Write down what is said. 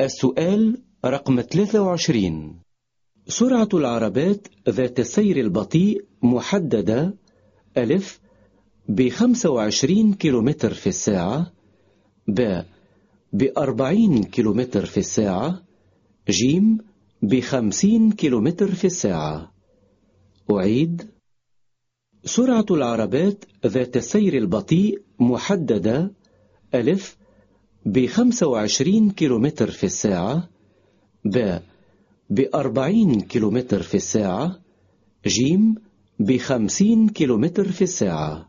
السؤال رقم 23 سرعة العربات ذات السير البطيء محددة ألف بخمسة وعشرين كيلومتر في الساعة ب بأربعين كيلومتر في الساعة جيم بخمسين كيلومتر في الساعة. أعيد. سرعة العربات ذات السير البطيء محددة ألف بخمسة وعشرين كيلومتر في الساعة ب بأربعين كيلومتر في الساعة جيم بخمسين كيلومتر في الساعة.